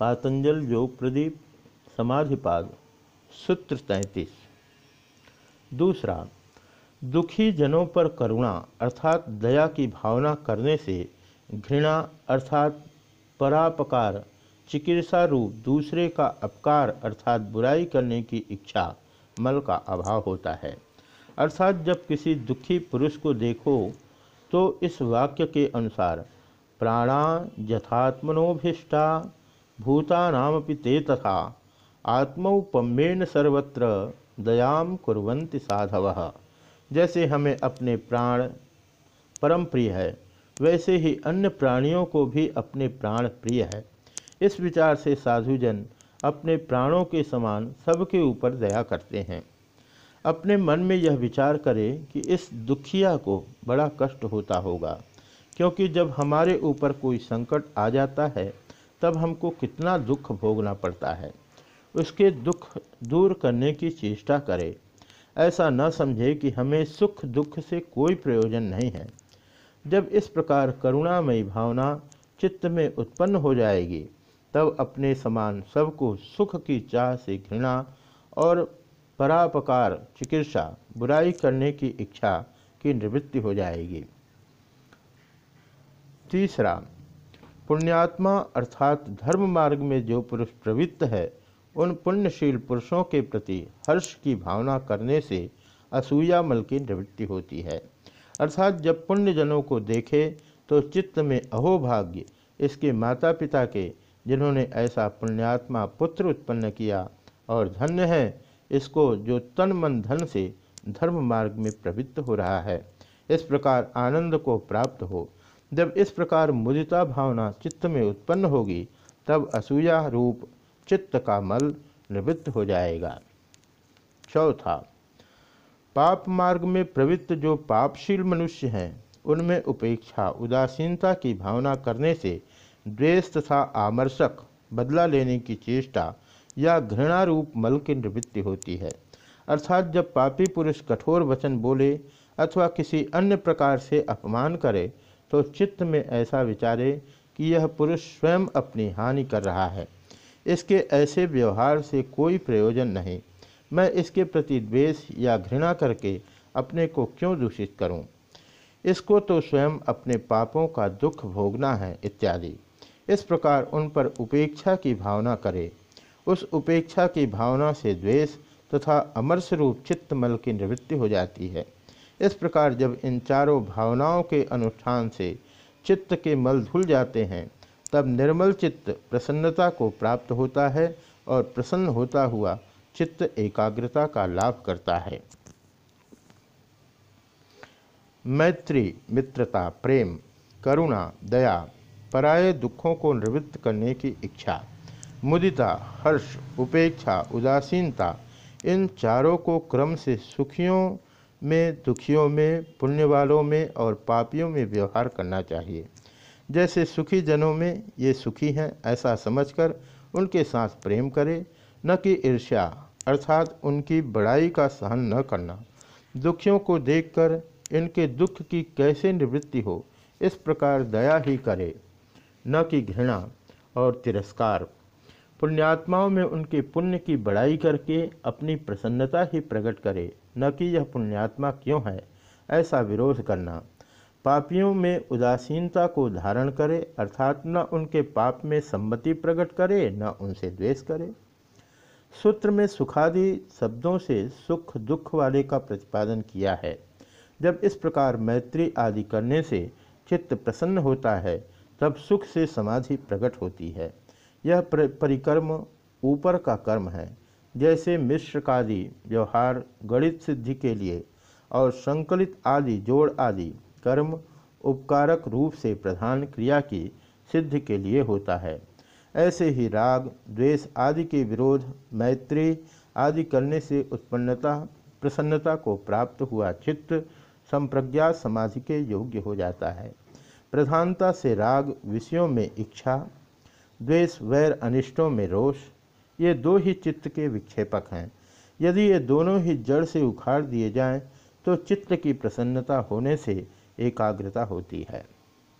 पातंजल योग प्रदीप समाधिपाद, सूत्र तैंतीस। दूसरा, दुखी जनों पर करुणा अर्थात दया की भावना करने से घृणा अर्थात परापकार, चिकित्सा रूप दूसरे का अपकार अर्थात बुराई करने की इच्छा, मल का अभाव होता है। अर्थात जब किसी दुखी पुरुष को देखो तो इस वाक्य के अनुसार, प्राणा यथात्मनोभिष्टा भूतानामपि ते तथा आत्मौपम्येन सर्वत्र दयाम कुर्वन्ति साधव। जैसे हमें अपने प्राण परम प्रिय है, वैसे ही अन्य प्राणियों को भी अपने प्राण प्रिय है। इस विचार से साधुजन अपने प्राणों के समान सबके ऊपर दया करते हैं। अपने मन में यह विचार करें कि इस दुखिया को बड़ा कष्ट होता होगा, क्योंकि जब हमारे ऊपर कोई संकट आ जाता है तब हमको कितना दुख भोगना पड़ता है। उसके दुख दूर करने की चेष्टा करें। ऐसा न समझे कि हमें सुख दुख से कोई प्रयोजन नहीं है। जब इस प्रकार करुणामयी भावना चित्त में उत्पन्न हो जाएगी, तब अपने समान सबको सुख की चाह से घृणा और परापकार, चिकित्सा, बुराई करने की इच्छा की निवृत्ति हो जाएगी। तीसरा पुण्यात्मा अर्थात धर्म मार्ग में जो पुरुष प्रवृत्त है, उन पुण्यशील पुरुषों के प्रति हर्ष की भावना करने से असूया मल की निवृत्ति होती है। अर्थात जब पुण्यजनों को देखे तो चित्त में अहोभाग्य इसके माता पिता के, जिन्होंने ऐसा पुण्यात्मा पुत्र उत्पन्न किया और धन्य है, इसको जो तन मन धन से धर्म मार्ग में प्रवृत्त हो रहा है, इस प्रकार आनंद को प्राप्त हो। जब इस प्रकार मुदिता भावना चित्त में उत्पन्न होगी, तब असूया रूप चित्त का मल निवृत्त हो जाएगा। चौथा, पाप मार्ग में प्रवृत्त जो पापशील मनुष्य हैं, उनमें उपेक्षा, उदासीनता की भावना करने से द्वेष तथा आमर्शक बदला लेने की चेष्टा या घृणा रूप मल की निवृत्ति होती है। अर्थात जब पापी पुरुष कठोर वचन बोले अथवा किसी अन्य प्रकार से अपमान करे तो चित्त में ऐसा विचारे कि यह पुरुष स्वयं अपनी हानि कर रहा है। इसके ऐसे व्यवहार से कोई प्रयोजन नहीं। मैं इसके प्रति द्वेष या घृणा करके अपने को क्यों दूषित करूँ? इसको तो स्वयं अपने पापों का दुख भोगना है इत्यादि। इस प्रकार उन पर उपेक्षा की भावना करे। उस उपेक्षा की भावना से द्वेष तथा अमरस रूप चित्तमल की निवृत्ति हो जाती है। इस प्रकार जब इन चारों भावनाओं के अनुष्ठान से चित्त के मल धुल जाते हैं, तब निर्मल चित्त प्रसन्नता को प्राप्त होता है और प्रसन्न होता हुआ चित्त एकाग्रता का लाभ करता है। मैत्री, मित्रता, प्रेम, करुणा, दया, पराये दुखों को निवृत्त करने की इच्छा, मुदिता, हर्ष, उपेक्षा, उदासीनता, इन चारों को क्रम से सुखियों में, दुखियों में पुण्य वालों में और पापियों में व्यवहार करना चाहिए। जैसे सुखी जनों में ये सुखी हैं, ऐसा समझकर उनके साथ प्रेम करें, न कि ईर्ष्या, अर्थात उनकी बड़ाई का सहन न करना। दुखियों को देखकर इनके दुख की कैसे निवृत्ति हो, इस प्रकार दया ही करे। न कि घृणा और तिरस्कार। पुण्यात्माओं में उनके पुण्य की बड़ाई करके अपनी प्रसन्नता ही प्रकट करे। न कि यह पुण्यात्मा क्यों है? ऐसा विरोध करना। पापियों में उदासीनता को धारण करे, अर्थात न उनके पाप में सम्मति प्रकट करे, न उनसे द्वेष करे। सूत्र में सुखादि शब्दों से सुख दुख वाले का प्रतिपादन किया है। जब इस प्रकार मैत्री आदि करने से चित्त प्रसन्न होता है, तब सुख से समाधि प्रकट होती है। यह परिक्रम ऊपर का कर्म है। जैसे मिश्र कादि व्यवहार, गणित सिद्धि के लिए और संकलित आदि, जोड़ आदि, कर्म, उपकारक रूप से प्रधान क्रिया की सिद्धि के लिए होता है। ऐसे ही राग, द्वेष आदि के विरोध, मैत्री आदि करने से उत्पन्नता, प्रसन्नता को प्राप्त हुआ चित्त संप्रज्ञा समाधि के योग्य हो जाता है। प्रधानता से राग, विषयों में इच्छा, द्वेष, वैर, अनिष्टों में रोष ये दो ही चित्त के विक्षेपक हैं। यदि ये दोनों ही जड़ से उखाड़ दिए जाएँ तो चित्त की प्रसन्नता होने से एकाग्रता होती है।